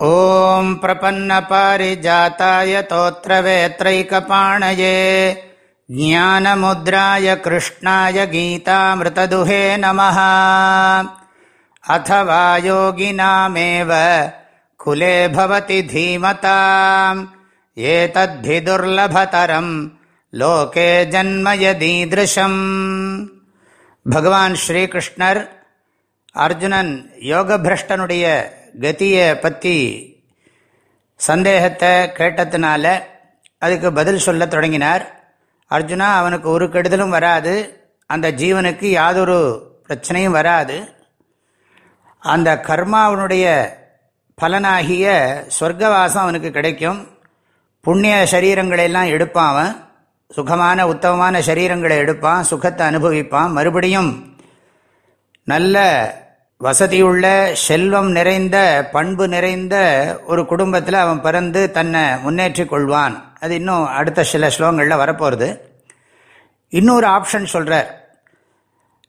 ॐ प्रपन्नपारिजाताय तोत्रवेत्रैकपाणये ज्ञानमुद्राय कृष्णाय गीतामृतदुहे नमः अथवा योगिनामेव कुले भवति धीमताम् एतद्भिदुर्लभतरम् லோகே ஜன்ம யதீதிருஷம் பகவான் ஸ்ரீகிருஷ்ணர் அர்ஜுனன் யோகபிரஷ்டனுடைய கதியை பற்றி சந்தேகத்தை கேட்டதுனால அதுக்கு பதில் சொல்ல தொடங்கினார். அர்ஜுனா அவனுக்கு ஒரு கெடுதலும் வராது. அந்த ஜீவனுக்கு யாதொரு பிரச்சனையும் வராது. அந்த கர்மாவனுடைய பலனாகிய சொர்க்கவாசம் அவனுக்கு கிடைக்கும். புண்ணிய சரீரங்களையெல்லாம் எடுப்பான் அவன். சுகமான உத்தமமான சரீரங்களை எடுப்பான். சுகத்தை அனுபவிப்பான். மறுபடியும் நல்ல வசதியுள்ள செல்வம் நிறைந்த பண்பு நிறைந்த ஒரு குடும்பத்தில் அவன் பிறந்து தன்னை முன்னேற்றி கொள்வான். அது இன்னும் அடுத்த சில ஸ்லோகங்களில் வரப்போகிறது இன்னொரு ஆப்ஷன் சொல்கிறார்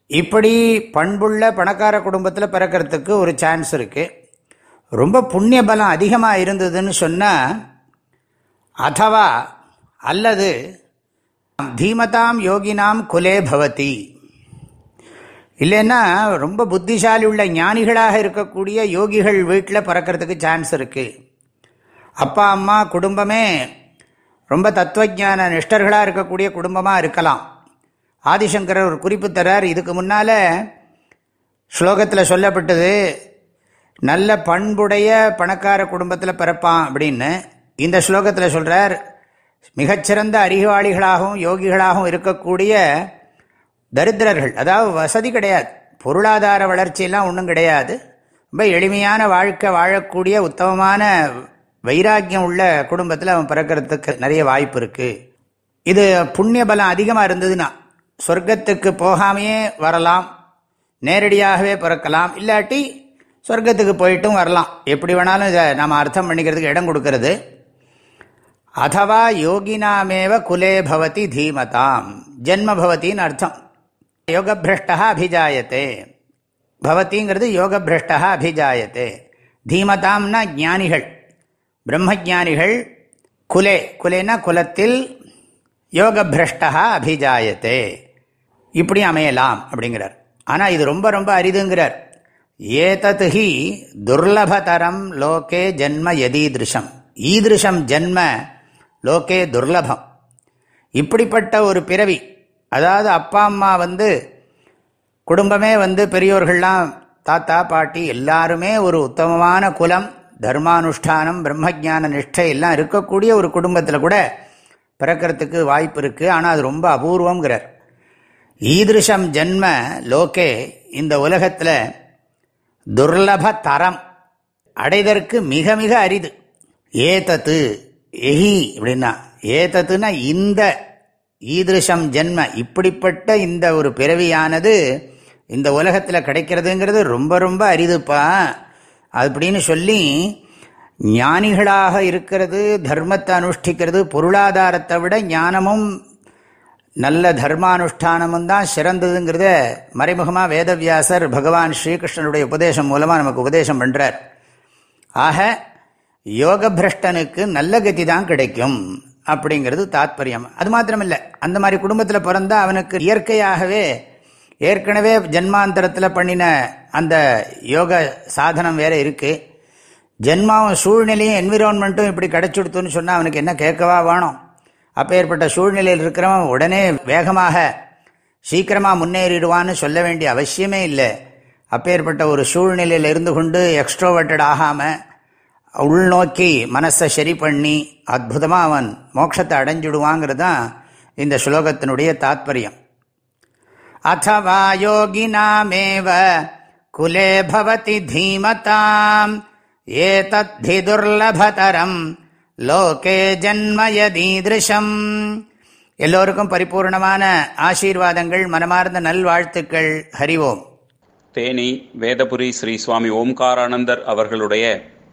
இப்படி பண்புள்ள பணக்கார குடும்பத்தில் பிறக்கிறதுக்கு ஒரு சான்ஸ் இருக்குது ரொம்ப புண்ணிய பலம் அதிகமாக இருந்ததுன்னு சொன்னால் அதவா அல்லது தீமதாம் யோகினாம் குலே பவதி. இல்லைன்னா ரொம்ப புத்திசாலி உள்ள ஞானிகளாக இருக்கக்கூடிய யோகிகள் வீட்டில் பிறக்கிறதுக்கு சான்ஸ் இருக்குது அப்பா அம்மா குடும்பமே ரொம்ப தத்துவஜான நிஷ்டர்களாக இருக்கக்கூடிய குடும்பமாக இருக்கலாம். ஆதிசங்கரர் ஒரு குறிப்பு தரார். இதுக்கு முன்னால் ஸ்லோகத்தில் சொல்லப்பட்டது நல்ல பண்புடைய பணக்கார குடும்பத்தில் பிறப்பான் அப்படின்னு. இந்த ஸ்லோகத்தில் சொல்கிறார் மிகச்சிறந்த அறிவாளிகளாகவும் யோகிகளாகவும் இருக்கக்கூடிய தரித்திரர்கள். அதாவது வசதி கிடையாது. பொருளாதார வளர்ச்சியெல்லாம் ஒன்றும் கிடையாது. ரொம்ப எளிமையான வாழ்க்கை வாழக்கூடிய உத்தமமான வைராக்கியம் உள்ள குடும்பத்தில் அவன் பிறக்கிறதுக்கு நிறைய வாய்ப்பு இருக்குது இது புண்ணிய பலம் அதிகமாக இருந்ததுன்னா சொர்க்கத்துக்கு போகாமையே வரலாம். நேரடியாகவே பிறக்கலாம். இல்லாட்டி சொர்க்கத்துக்கு போயிட்டும் வரலாம். எப்படி வேணாலும் இதை நம்ம அர்த்தம் பண்ணிக்கிறதுக்கு இடம் கொடுக்கறது. அதவா யோகினாமேவ குலே பவதி தீமதாம். ஜென்ம பவத்தின்னு அர்த்தம். யோகபிரஷ்டா அபிஜாயத்தே பவத்திங்கிறது யோகபிரஷ்டா அபிஜாயத்தே தீமதாம்னா ஞானிகள். பிரம்மஜானிகள் குலே. குலேனா குலத்தில் யோகபிரஷ்டா அபிஜாயத்தே இப்படி அமையலாம் அப்படிங்கிறார். ஆனால் இது ரொம்ப ரொம்ப அரிதுங்கிறார். ஏதத் ஹி துர்லபதரம் லோகே ஜென்ம எதீதிருஷம் ஈதிருஷம் ஜென்ம லோகே துர்லபம். இப்படிப்பட்ட ஒரு பிறவி அதாவது அப்பா அம்மா வந்து குடும்பமே வந்து பெரியோர்கள்லாம் தாத்தா பாட்டி எல்லாருமே ஒரு உத்தமமான குலம் தர்மானுஷ்டானம் பிரம்மஜான நிஷ்டை எல்லாம் இருக்கக்கூடிய ஒரு குடும்பத்தில் கூட பிறக்கிறதுக்கு வாய்ப்பு இருக்குது ஆனால் அது ரொம்ப அபூர்வங்கிறார் ஈதிருஷம் ஜென்ம லோகே இந்த உலகத்தில் துர்லப தரம் அடைதற்கு மிக மிக அரிது. ஏதத்து எஹி அப்படின்னா ஏதத்துனா இந்த ஈதிருஷம் ஜென்ம. இப்படிப்பட்ட இந்த ஒரு பிறவியானது இந்த உலகத்தில் கிடைக்கிறதுங்கிறது ரொம்ப ரொம்ப அரிதுப்பா. அப்படின்னு சொல்லி ஞானிகளாக இருக்கிறது தர்மத்தை அனுஷ்டிக்கிறது பொருளாதாரத்தை விட ஞானமும் நல்ல தர்மானுஷ்டானமும் தான் சிறந்ததுங்கிறத மறைமுகமாக வேதவியாசர் பகவான் ஸ்ரீகிருஷ்ணனுடைய உபதேசம் மூலமாக நமக்கு உபதேசம் பண்ணுறார் ஆக யோக பிரஷ்டனுக்கு நல்ல கதி தான் கிடைக்கும். அப்படிங்கிறது தாத்பரியம். அது மாத்திரமில்லை. அந்த மாதிரி குடும்பத்தில் பிறந்தா அவனுக்கு இயற்கையாகவே ஏற்கனவே ஜென்மாந்தரத்தில் பண்ணின அந்த யோக சாதனம் வேற இருக்குது ஜென்மாவும் சூழ்நிலையும் என்விரான்மெண்ட்டும் இப்படி கிடைச்சுடுத்துன்னு சொன்னால் அவனுக்கு என்ன கேட்கவா வேணும் அப்போ ஏற்பட்ட சூழ்நிலையில் இருக்கிறவன் உடனே வேகமாக சீக்கிரமாக முன்னேறிடுவான்னு சொல்ல வேண்டிய அவசியமே இல்லை. அப்பேற்பட்ட ஒரு சூழ்நிலையில் இருந்து கொண்டு எக்ஸ்ட்ரோவர்டட் ஆகாமல் உள்நோக்கி மனசை சரி பண்ணி அற்புதமாக அவன் மோட்சத்தை அடைஞ்சிடுவாங்கிறது தான் இந்த ஸ்லோகத்தினுடைய தாத்பரியம். அத்தவா யோகினாமேவ குலே பவதி தீமதாம். ஏதத்தி துர்லபதரம் லோகே ஜன்மயதீதிருஷம் எல்லோருக்கும் பரிபூர்ணமான ஆசீர்வாதங்கள் மனமார்ந்த நல்வாழ்த்துக்கள். ஹரிவோம் தேனி வேதபுரி ஸ்ரீ சுவாமி ஓம்காரானந்தர் அவர்களுடைய